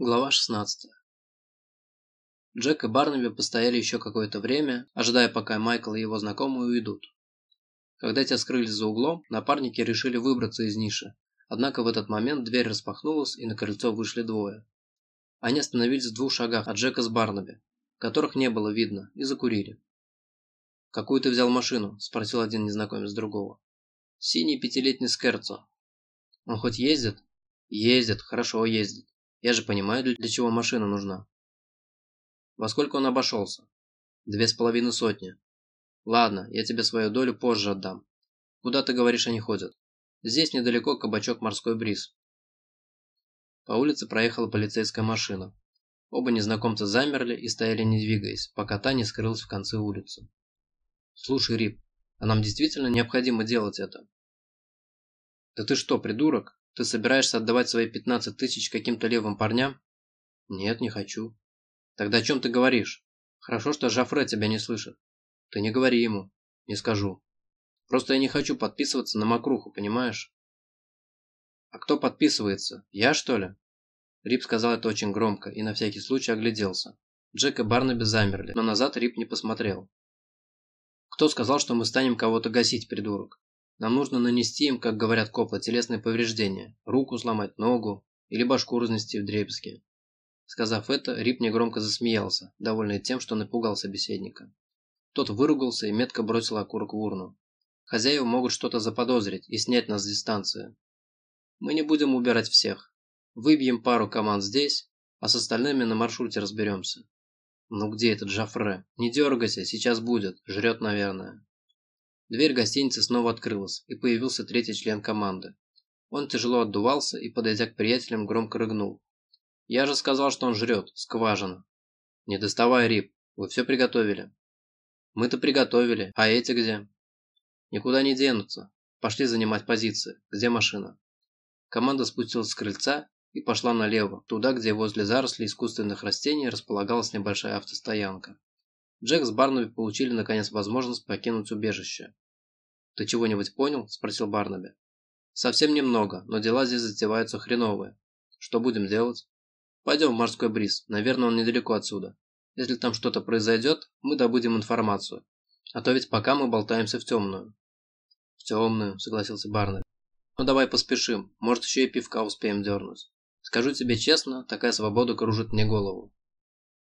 Глава 16 Джек и Барнаби постояли еще какое-то время, ожидая, пока Майкл и его знакомые уйдут. Когда те скрылись за углом, напарники решили выбраться из ниши, однако в этот момент дверь распахнулась и на крыльцо вышли двое. Они остановились в двух шагах от Джека с Барнаби, которых не было видно, и закурили. «Какую ты взял машину?» – спросил один незнакомец другого. «Синий пятилетний Скерцо». «Он хоть ездит?» «Ездит, хорошо ездит. Я же понимаю, для чего машина нужна. Во сколько он обошелся? Две с половиной сотни. Ладно, я тебе свою долю позже отдам. Куда ты говоришь они ходят? Здесь недалеко кабачок «Морской бриз». По улице проехала полицейская машина. Оба незнакомца замерли и стояли не двигаясь, пока та не скрылась в конце улицы. «Слушай, Рип, а нам действительно необходимо делать это?» «Да ты что, придурок? Ты собираешься отдавать свои 15 тысяч каким-то левым парням? Нет, не хочу. Тогда о чем ты говоришь? Хорошо, что Жафре тебя не слышит. Ты не говори ему. Не скажу. Просто я не хочу подписываться на мокруху, понимаешь? А кто подписывается? Я, что ли? Рип сказал это очень громко и на всякий случай огляделся. Джек и Барнаби замерли, но назад Рип не посмотрел. Кто сказал, что мы станем кого-то гасить, придурок? Нам нужно нанести им, как говорят копы, телесные повреждения, руку сломать, ногу или башку разнести в дребезги. Сказав это, Рип негромко засмеялся, довольный тем, что напугал собеседника. Тот выругался и метко бросил окурок в урну. Хозяева могут что-то заподозрить и снять нас с дистанции. Мы не будем убирать всех. Выбьем пару команд здесь, а с остальными на маршруте разберемся. Ну где этот Жафре? Не дергайся, сейчас будет. Жрет, наверное. Дверь гостиницы снова открылась, и появился третий член команды. Он тяжело отдувался и, подойдя к приятелям, громко рыгнул. «Я же сказал, что он жрет. Скважина». «Не доставай, Рип. Вы все приготовили». «Мы-то приготовили. А эти где?» «Никуда не денутся. Пошли занимать позиции. Где машина?» Команда спустилась с крыльца и пошла налево, туда, где возле зарослей искусственных растений располагалась небольшая автостоянка. Джек с Барнаби получили наконец возможность покинуть убежище. «Ты чего-нибудь понял?» – спросил Барнаби. «Совсем немного, но дела здесь затеваются хреновые. Что будем делать?» «Пойдем в морской бриз, наверное, он недалеко отсюда. Если там что-то произойдет, мы добудем информацию. А то ведь пока мы болтаемся в темную». «В темную», – согласился Барнаби. «Ну давай поспешим, может еще и пивка успеем дернуть. Скажу тебе честно, такая свобода кружит мне голову.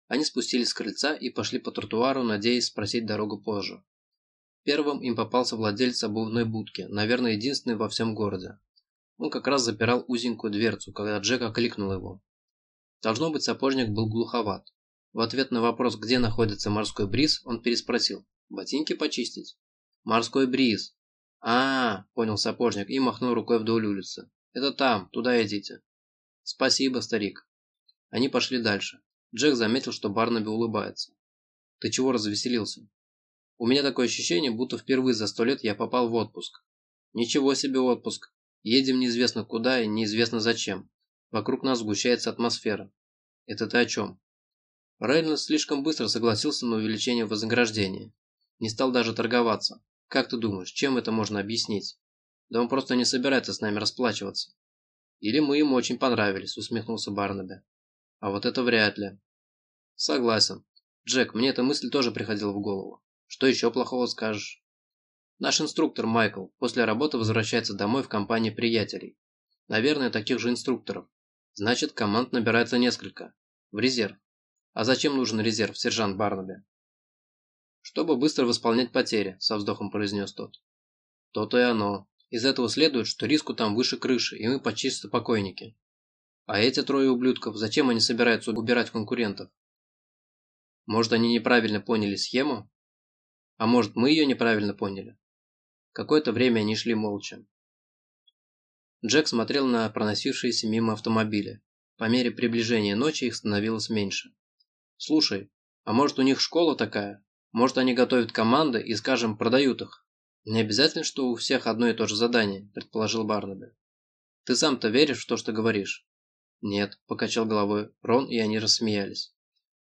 Они спустились с крыльца и пошли по тротуару, надеясь спросить дорогу позже. Первым им попался владелец обувной будки, наверное, единственный во всем городе. Он как раз запирал узенькую дверцу, когда Джек окликнул его. Должно быть, сапожник был глуховат. В ответ на вопрос, где находится морской бриз, он переспросил. «Ботинки почистить?» «Морской бриз». А, -а, а понял сапожник и махнул рукой вдоль улицы. «Это там, туда идите». «Спасибо, старик». Они пошли дальше. Джек заметил, что Барнаби улыбается. «Ты чего развеселился?» «У меня такое ощущение, будто впервые за сто лет я попал в отпуск». «Ничего себе отпуск. Едем неизвестно куда и неизвестно зачем. Вокруг нас сгущается атмосфера». «Это ты о чем?» Рейнольдс слишком быстро согласился на увеличение вознаграждения. Не стал даже торговаться. Как ты думаешь, чем это можно объяснить? Да он просто не собирается с нами расплачиваться. Или мы ему очень понравились, усмехнулся Барнаби. А вот это вряд ли. Согласен. Джек, мне эта мысль тоже приходила в голову. Что еще плохого скажешь? Наш инструктор Майкл после работы возвращается домой в компании приятелей. Наверное, таких же инструкторов. Значит, команд набирается несколько. В резерв. А зачем нужен резерв, сержант Барнаби? Чтобы быстро восполнять потери, со вздохом произнес тот. То-то и оно. Из этого следует, что риску там выше крыши, и мы почти покойники. А эти трое ублюдков, зачем они собираются убирать конкурентов? Может, они неправильно поняли схему? А может, мы ее неправильно поняли? Какое-то время они шли молча. Джек смотрел на проносившиеся мимо автомобили. По мере приближения ночи их становилось меньше. «Слушай, а может у них школа такая? Может они готовят команды и, скажем, продают их? Не обязательно, что у всех одно и то же задание», – предположил Барнаби. «Ты сам-то веришь в то, что говоришь?» «Нет», – покачал головой Рон, и они рассмеялись.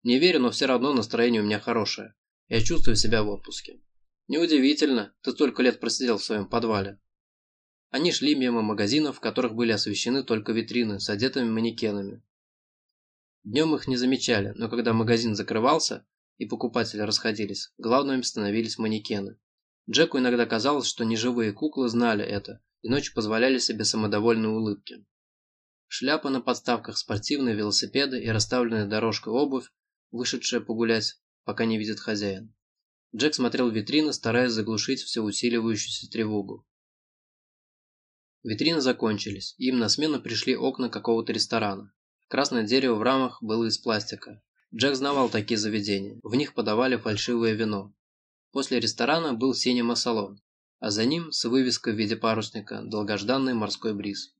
«Не верю, но все равно настроение у меня хорошее. Я чувствую себя в отпуске». «Неудивительно, ты столько лет просидел в своем подвале». Они шли мимо магазинов, в которых были освещены только витрины с одетыми манекенами. Днем их не замечали, но когда магазин закрывался и покупатели расходились, главными становились манекены. Джеку иногда казалось, что неживые куклы знали это и ночью позволяли себе самодовольные улыбки. Шляпы на подставках, спортивные велосипеды и расставленная дорожкой обувь, вышедшая погулять, пока не видит хозяин. Джек смотрел в витрины, стараясь заглушить все усиливающуюся тревогу. Витрины закончились, и им на смену пришли окна какого-то ресторана. Красное дерево в рамах было из пластика. Джек знавал такие заведения, в них подавали фальшивое вино. После ресторана был синема-салон, а за ним, с вывеской в виде парусника, долгожданный морской бриз.